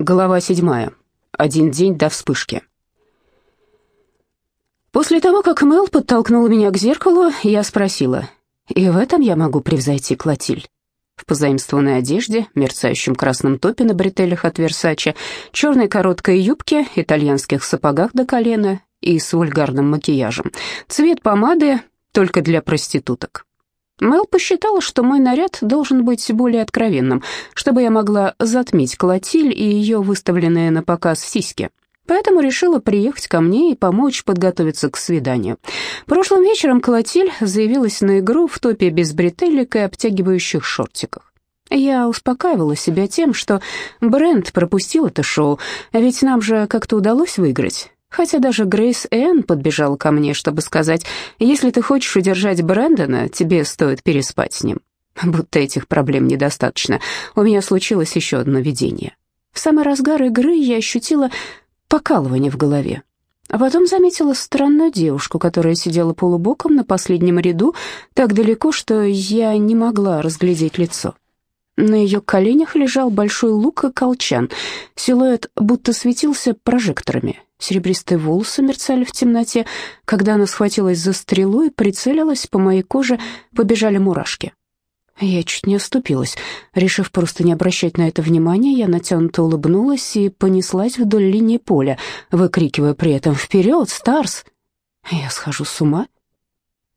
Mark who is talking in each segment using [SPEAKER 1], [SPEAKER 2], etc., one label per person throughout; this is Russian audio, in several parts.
[SPEAKER 1] Глава седьмая. Один день до вспышки. После того, как Мел подтолкнула меня к зеркалу, я спросила, «И в этом я могу превзойти Клотиль?» В позаимствованной одежде, мерцающем красном топе на бретелях от Версача, черной короткой юбке, итальянских сапогах до колена и с вульгарным макияжем. Цвет помады только для проституток. Мэл посчитала, что мой наряд должен быть более откровенным, чтобы я могла затмить Клотиль и ее выставленные на показ сиськи. Поэтому решила приехать ко мне и помочь подготовиться к свиданию. Прошлым вечером Клотиль заявилась на игру в топе без бретелек и обтягивающих шортиках. Я успокаивала себя тем, что бренд пропустил это шоу, а ведь нам же как-то удалось выиграть. Хотя даже Грейс Энн подбежала ко мне, чтобы сказать, если ты хочешь удержать Брэндона, тебе стоит переспать с ним. Будто этих проблем недостаточно. У меня случилось еще одно видение. В самый разгар игры я ощутила покалывание в голове. А потом заметила странную девушку, которая сидела полубоком на последнем ряду, так далеко, что я не могла разглядеть лицо. На ее коленях лежал большой лук и колчан. Силуэт будто светился прожекторами. Серебристые волосы мерцали в темноте. Когда она схватилась за стрелу и прицелилась, по моей коже побежали мурашки. Я чуть не оступилась. Решив просто не обращать на это внимания, я натянуто улыбнулась и понеслась вдоль линии поля, выкрикивая при этом «Вперед, Старс!». Я схожу с ума.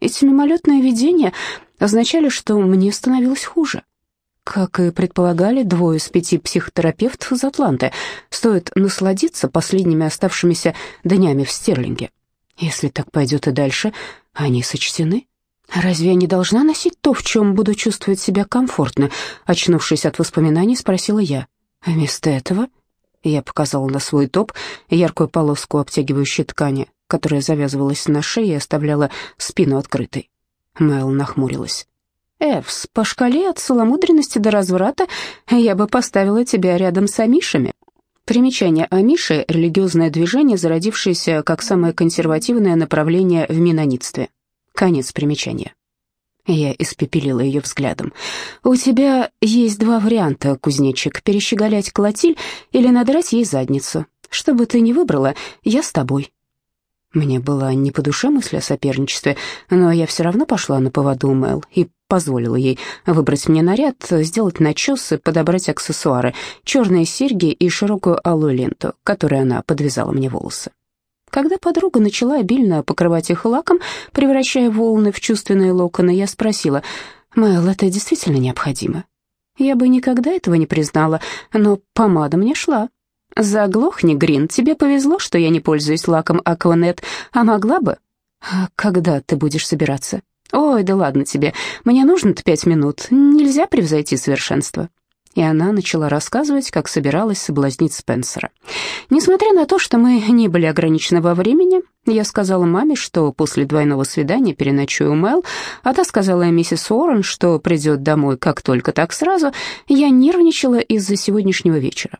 [SPEAKER 1] Эти мимолетные видения означали, что мне становилось хуже. Как и предполагали двое из пяти психотерапевтов из Атланты, стоит насладиться последними оставшимися днями в Стерлинге. Если так пойдет и дальше, они сочтены. Разве я не должна носить то, в чем буду чувствовать себя комфортно? Очнувшись от воспоминаний, спросила я. Вместо этого я показала на свой топ яркую полоску обтягивающей ткани, которая завязывалась на шее и оставляла спину открытой. Мэл нахмурилась. Эвс, по шкале от целомудренности до разврата я бы поставила тебя рядом с амишами. Примечание амиши — религиозное движение, зародившееся как самое консервативное направление в менонитстве. Конец примечания. Я испепелила ее взглядом. «У тебя есть два варианта, кузнечик, перещеголять Клотиль или надрать ей задницу. Что бы ты ни выбрала, я с тобой». Мне была не по душе мысль о соперничестве, но я все равно пошла на поводу Мэл и позволила ей выбрать мне наряд, сделать начес и подобрать аксессуары, черные серьги и широкую алую ленту, которой она подвязала мне волосы. Когда подруга начала обильно покрывать их лаком, превращая волны в чувственные локоны, я спросила, «Мэл, это действительно необходимо?» Я бы никогда этого не признала, но помада мне шла, «Заглохни, Грин, тебе повезло, что я не пользуюсь лаком Акванет, а могла бы...» «А когда ты будешь собираться?» «Ой, да ладно тебе, мне нужно-то пять минут, нельзя превзойти совершенство». И она начала рассказывать, как собиралась соблазнить Спенсера. Несмотря на то, что мы не были ограничены во времени, я сказала маме, что после двойного свидания переночую у Мэл, а та сказала миссис Уоррен, что придет домой как только так сразу, я нервничала из-за сегодняшнего вечера.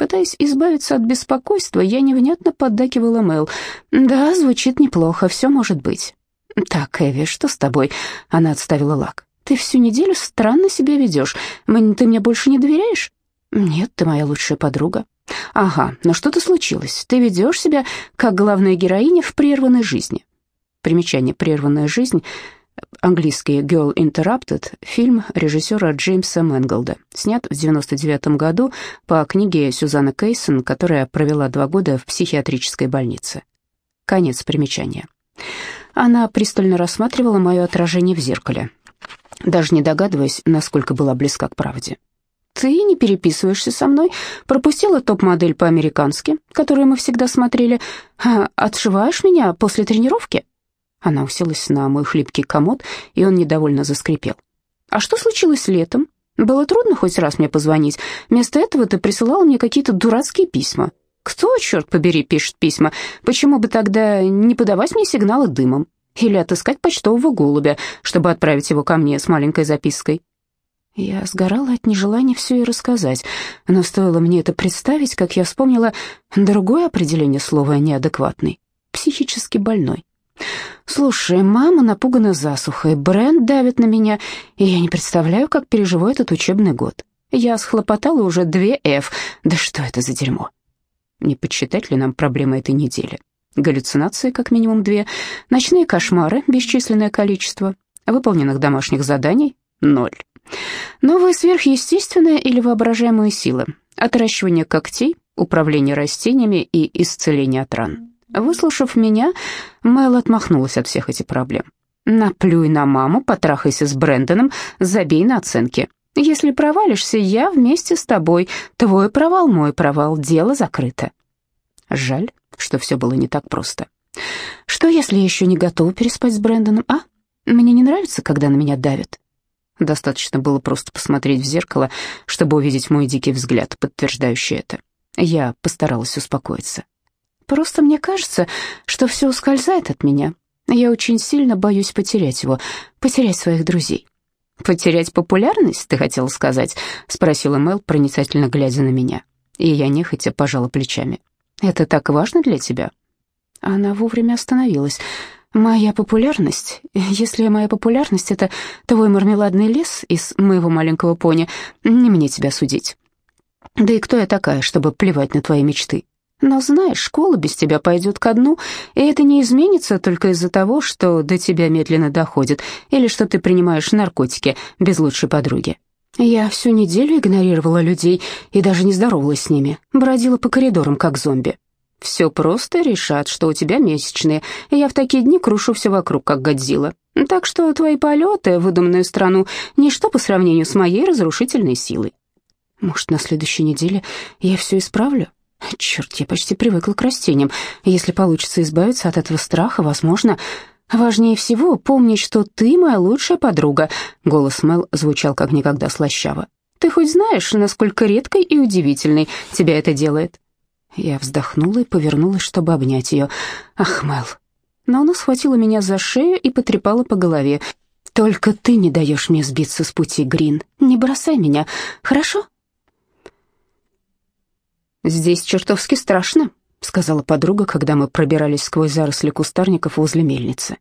[SPEAKER 1] Пытаясь избавиться от беспокойства, я невнятно поддакивала Мэл. «Да, звучит неплохо, все может быть». «Так, Эви, что с тобой?» Она отставила лак. «Ты всю неделю странно себя ведешь. Ты мне больше не доверяешь?» «Нет, ты моя лучшая подруга». «Ага, но что-то случилось. Ты ведешь себя как главная героиня в прерванной жизни». Примечание «прерванная жизнь» английский «Girl Interrupted» фильм режиссера Джеймса Мэнголда, снят в 1999 году по книге Сюзанны Кейсон, которая провела два года в психиатрической больнице. Конец примечания. Она пристально рассматривала мое отражение в зеркале, даже не догадываясь, насколько была близка к правде. «Ты не переписываешься со мной, пропустила топ-модель по-американски, которую мы всегда смотрели, а отшиваешь меня после тренировки?» Она уселась на мой хлипкий комод, и он недовольно заскрипел. «А что случилось летом? Было трудно хоть раз мне позвонить. Вместо этого ты присылала мне какие-то дурацкие письма. Кто, черт побери, пишет письма? Почему бы тогда не подавать мне сигналы дымом? Или отыскать почтового голубя, чтобы отправить его ко мне с маленькой запиской?» Я сгорала от нежелания все и рассказать, но стоило мне это представить, как я вспомнила другое определение слова «неадекватный» — психически больной. «Слушай, мама напугана засухой, Брент давит на меня, и я не представляю, как переживу этот учебный год. Я схлопотала уже две F. Да что это за дерьмо? Не подсчитать ли нам проблемы этой недели? Галлюцинации как минимум две, ночные кошмары бесчисленное количество, выполненных домашних заданий ноль. Новые сверхъестественные или воображаемые силы, отращивание когтей, управление растениями и исцеление от ран. Выслушав меня, Мэл отмахнулась от всех этих проблем. «Наплюй на маму, потрахайся с Брэндоном, забей на оценки. Если провалишься, я вместе с тобой. Твой провал, мой провал, дело закрыто». Жаль, что все было не так просто. Что, если я еще не готова переспать с Брэндоном, а? Мне не нравится, когда на меня давят. Достаточно было просто посмотреть в зеркало, чтобы увидеть мой дикий взгляд, подтверждающий это. Я постаралась успокоиться. Просто мне кажется, что все ускользает от меня. Я очень сильно боюсь потерять его, потерять своих друзей. «Потерять популярность, ты хотела сказать?» — спросила Мел, проницательно глядя на меня. И я нехотя пожала плечами. «Это так важно для тебя?» Она вовремя остановилась. «Моя популярность? Если моя популярность — это твой мармеладный лес из моего маленького пони, не мне тебя судить. Да и кто я такая, чтобы плевать на твои мечты? Но знаешь, школа без тебя пойдет ко дну, и это не изменится только из-за того, что до тебя медленно доходит, или что ты принимаешь наркотики без лучшей подруги. Я всю неделю игнорировала людей и даже не здоровалась с ними, бродила по коридорам, как зомби. Все просто решат, что у тебя месячные, и я в такие дни крушу все вокруг, как Годзилла. Так что твои полеты в выдуманную страну — ничто по сравнению с моей разрушительной силой. Может, на следующей неделе я все исправлю? Черт, я почти привыкла к растениям. Если получится избавиться от этого страха, возможно... Важнее всего помнить, что ты моя лучшая подруга. Голос Мел звучал как никогда слащаво. Ты хоть знаешь, насколько редкой и удивительной тебя это делает? Я вздохнула и повернулась, чтобы обнять ее. Ах, Мел. Но она схватила меня за шею и потрепала по голове. «Только ты не даешь мне сбиться с пути, Грин. Не бросай меня, хорошо?» «Здесь чертовски страшно», — сказала подруга, когда мы пробирались сквозь заросли кустарников возле мельницы.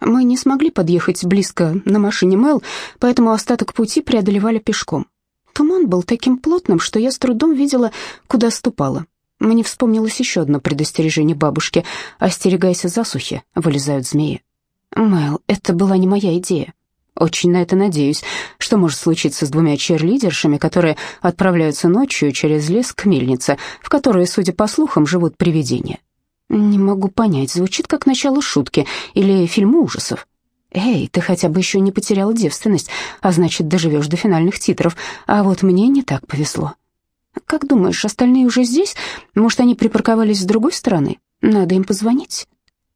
[SPEAKER 1] Мы не смогли подъехать близко на машине Мэл, поэтому остаток пути преодолевали пешком. Туман был таким плотным, что я с трудом видела, куда ступала. Мне вспомнилось еще одно предостережение бабушки «Остерегайся засухи, вылезают змеи». «Мэл, это была не моя идея. Очень на это надеюсь. Что может случиться с двумя черлидершами, которые отправляются ночью через лес к мельнице, в которой, судя по слухам, живут привидения? Не могу понять, звучит как начало шутки или фильма ужасов. Эй, ты хотя бы еще не потеряла девственность, а значит, доживешь до финальных титров, а вот мне не так повезло. Как думаешь, остальные уже здесь? Может, они припарковались с другой стороны? Надо им позвонить.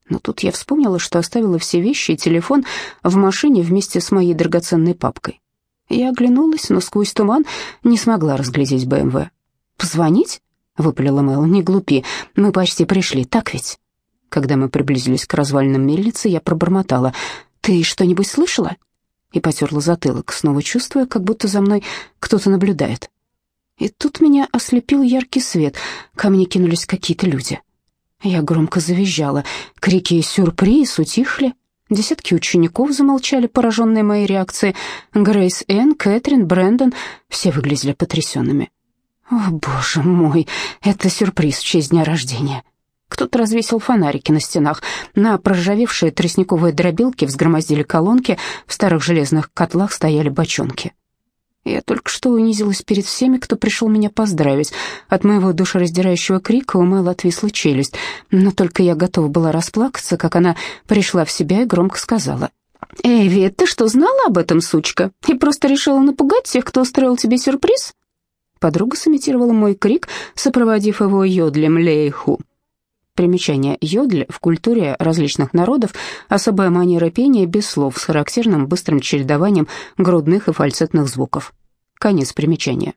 [SPEAKER 1] Но тут я вспомнила, что оставила все вещи и телефон в машине вместе с моей драгоценной папкой. Я оглянулась, но сквозь туман не смогла разглядеть БМВ. «Позвонить?» — выпалила Мэл. «Не глупи, мы почти пришли, так ведь?» Когда мы приблизились к развалинам мельницы, я пробормотала. «Ты что-нибудь слышала?» И потерла затылок, снова чувствуя, как будто за мной кто-то наблюдает. И тут меня ослепил яркий свет, ко мне кинулись какие-то люди. Я громко завизжала. Крики «сюрприз» утихли. Десятки учеников замолчали, пораженные моей реакцией. Грейс Энн, Кэтрин, Брэндон — все выглядели потрясенными. «О, боже мой, это сюрприз в честь дня рождения!» Кто-то развесил фонарики на стенах. На проржавевшие тростниковые дробилки взгромоздили колонки, в старых железных котлах стояли бочонки. Я только что унизилась перед всеми, кто пришел меня поздравить. От моего душераздирающего крика у Мэл отвисла челюсть, но только я готова была расплакаться, как она пришла в себя и громко сказала. «Эйви, ты что, знала об этом, сучка? И просто решила напугать тех, кто устроил тебе сюрприз?» Подруга сымитировала мой крик, сопроводив его йодлем лейху. Примечание йодль в культуре различных народов – особая манера пения без слов с характерным быстрым чередованием грудных и фальцетных звуков. Конец примечания.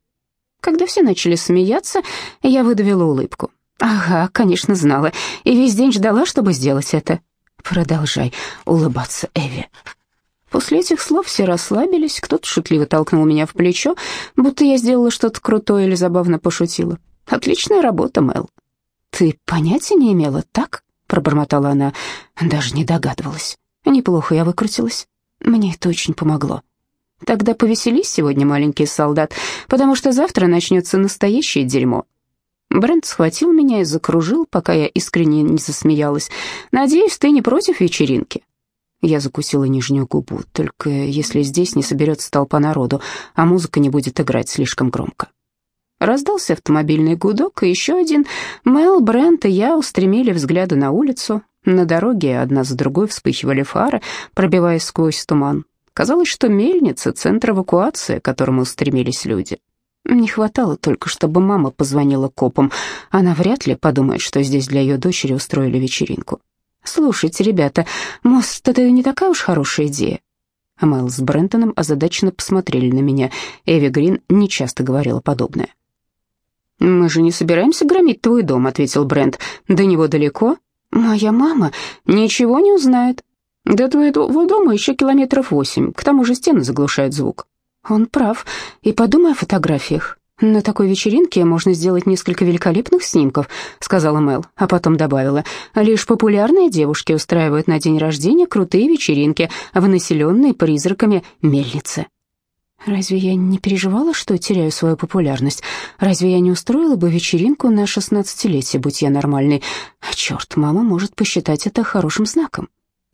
[SPEAKER 1] Когда все начали смеяться, я выдавила улыбку. «Ага, конечно, знала, и весь день ждала, чтобы сделать это». «Продолжай улыбаться, Эви». После этих слов все расслабились, кто-то шутливо толкнул меня в плечо, будто я сделала что-то крутое или забавно пошутила. «Отличная работа, Мэл». «Ты понятия не имела, так?» — пробормотала она. «Даже не догадывалась. Неплохо я выкрутилась. Мне это очень помогло». Тогда повеселись сегодня, маленький солдат, потому что завтра начнется настоящее дерьмо. Брент схватил меня и закружил, пока я искренне не засмеялась. «Надеюсь, ты не против вечеринки?» Я закусила нижнюю губу, только если здесь не соберется толпа народу, а музыка не будет играть слишком громко. Раздался автомобильный гудок, и еще один. Мел, Брент и я устремили взгляды на улицу. На дороге одна за другой вспыхивали фары, пробиваясь сквозь туман. Казалось, что мельница — центр эвакуации, к которому устремились люди. Не хватало только, чтобы мама позвонила копам. Она вряд ли подумает, что здесь для ее дочери устроили вечеринку. «Слушайте, ребята, мост — это не такая уж хорошая идея». Мэл с Брентоном озадаченно посмотрели на меня. Эви Грин нечасто говорила подобное. «Мы же не собираемся громить твой дом», — ответил Брент. «До него далеко?» «Моя мама ничего не узнает». «До твоего дома еще километров восемь, к тому же стены заглушают звук». Он прав. И подумай о фотографиях. На такой вечеринке можно сделать несколько великолепных снимков, сказала Мел, а потом добавила: лишь популярные девушки устраивают на день рождения крутые вечеринки в населенной призраками мельнице. Разве я не переживала, что теряю свою популярность? Разве я не устроила бы вечеринку на шестнадцатилетие, будь я нормальной? Черт, мама может посчитать это хорошим знаком.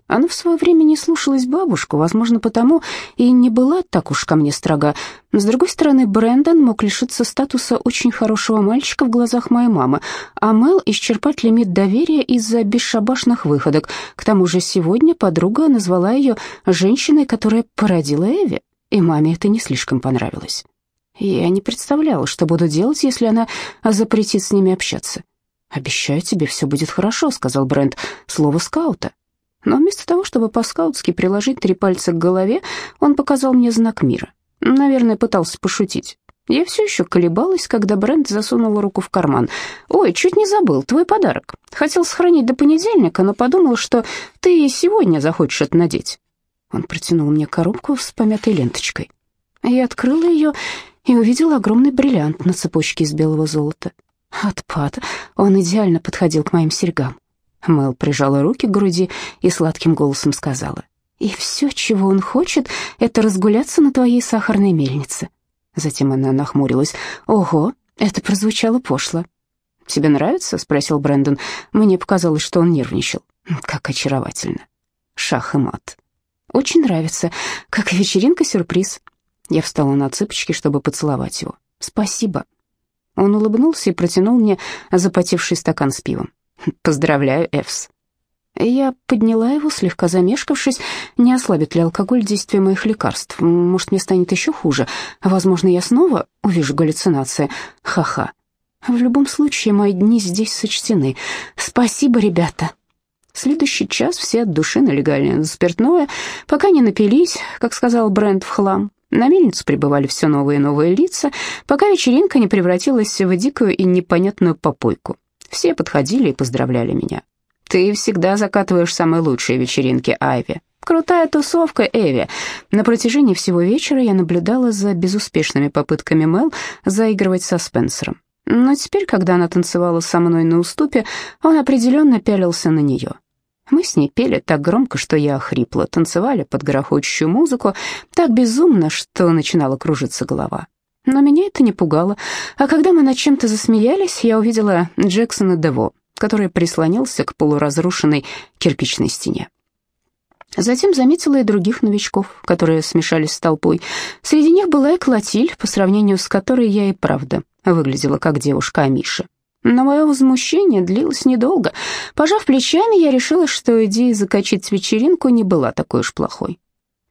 [SPEAKER 1] Она в свое время не слушалась бабушку, возможно, потому и не была так уж ко мне строга. С другой стороны, Брэндон мог лишиться статуса очень хорошего мальчика в глазах моей мамы, а Мел исчерпать лимит доверия из-за бесшабашных выходок. К тому же сегодня подруга назвала ее женщиной, которая породила Эви, и маме это не слишком понравилось. Я не представляла, что буду делать, если она запретит с ними общаться. «Обещаю тебе, все будет хорошо», — сказал Брент. «Слово скаута». Но вместо того, чтобы по-скаутски приложить три пальца к голове, он показал мне знак мира. Наверное, пытался пошутить. Я все еще колебалась, когда Брент засунул руку в карман. «Ой, чуть не забыл, твой подарок. Хотел сохранить до понедельника, но подумал, что ты и сегодня захочешь это надеть». Он протянул мне коробку с помятой ленточкой. Я открыла ее и увидела огромный бриллиант на цепочке из белого золота. Отпад, он идеально подходил к моим серьгам. Мэл прижала руки к груди и сладким голосом сказала. «И все, чего он хочет, это разгуляться на твоей сахарной мельнице». Затем она нахмурилась. «Ого, это прозвучало пошло». «Тебе нравится?» — спросил Брэндон. Мне показалось, что он нервничал. «Как очаровательно». Шах и мат. «Очень нравится. Как вечеринка-сюрприз». Я встала на цыпочки, чтобы поцеловать его. «Спасибо». Он улыбнулся и протянул мне запотевший стакан с пивом. Поздравляю, Эвс. Я подняла его, слегка замешкавшись. Не ослабит ли алкоголь действие моих лекарств? Может, мне станет еще хуже? Возможно, я снова увижу галлюцинации. Ха-ха. В любом случае, мои дни здесь сочтены. Спасибо, ребята. Следующий час все от души налегали на спиртное, пока не напились, как сказал Брент в хлам. На мельницу прибывали все новые и новые лица, пока вечеринка не превратилась в дикую и непонятную попойку. Все подходили и поздравляли меня. «Ты всегда закатываешь самые лучшие вечеринки, Айви. Крутая тусовка, Эви». На протяжении всего вечера я наблюдала за безуспешными попытками Мел заигрывать со Спенсером. Но теперь, когда она танцевала со мной на уступе, он определенно пялился на нее. Мы с ней пели так громко, что я охрипла, танцевали под грохочущую музыку так безумно, что начинала кружиться голова. Но меня это не пугало. А когда мы над чем-то засмеялись, я увидела Джексона Дево, который прислонился к полуразрушенной кирпичной стене. Затем заметила и других новичков, которые смешались с толпой. Среди них была и Клотиль, по сравнению с которой я и правда выглядела как девушка Амиша. Но мое возмущение длилось недолго. Пожав плечами, я решила, что идея закачать вечеринку не была такой уж плохой.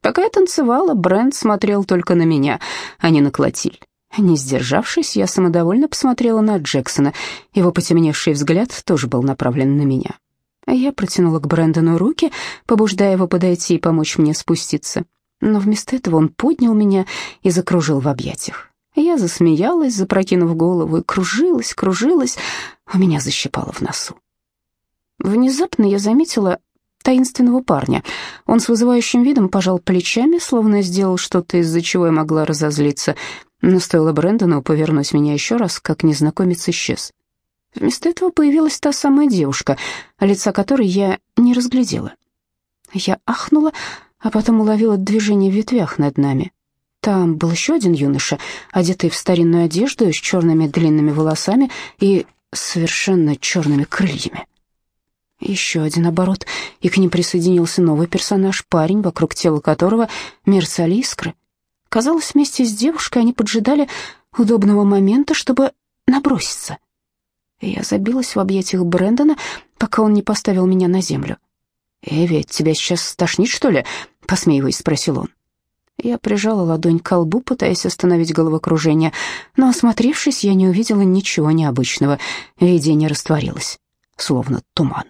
[SPEAKER 1] Пока я танцевала, Брент смотрел только на меня, а не на Клотиль. Не сдержавшись, я самодовольно посмотрела на Джексона. Его потемневший взгляд тоже был направлен на меня. Я протянула к Брэндону руки, побуждая его подойти и помочь мне спуститься. Но вместо этого он поднял меня и закружил в объятиях. Я засмеялась, запрокинув голову, и кружилась, кружилась, у меня защипало в носу. Внезапно я заметила таинственного парня. Он с вызывающим видом пожал плечами, словно сделал что-то, из-за чего я могла разозлиться. Но стоило Брэндону повернуть меня еще раз, как незнакомец исчез. Вместо этого появилась та самая девушка, лица которой я не разглядела. Я ахнула, а потом уловила движение в ветвях над нами. Там был еще один юноша, одетый в старинную одежду, с черными длинными волосами и совершенно черными крыльями. Еще один оборот, и к ним присоединился новый персонаж, парень, вокруг тела которого мерцали искры. Казалось, вместе с девушкой они поджидали удобного момента, чтобы наброситься. Я забилась в объятиях Брэндона, пока он не поставил меня на землю. «Эви, тебя сейчас тошнит, что ли?» — посмеиваясь, спросил он. Я прижала ладонь к колбу, пытаясь остановить головокружение, но, осмотревшись, я не увидела ничего необычного. Видение растворилось, словно туман.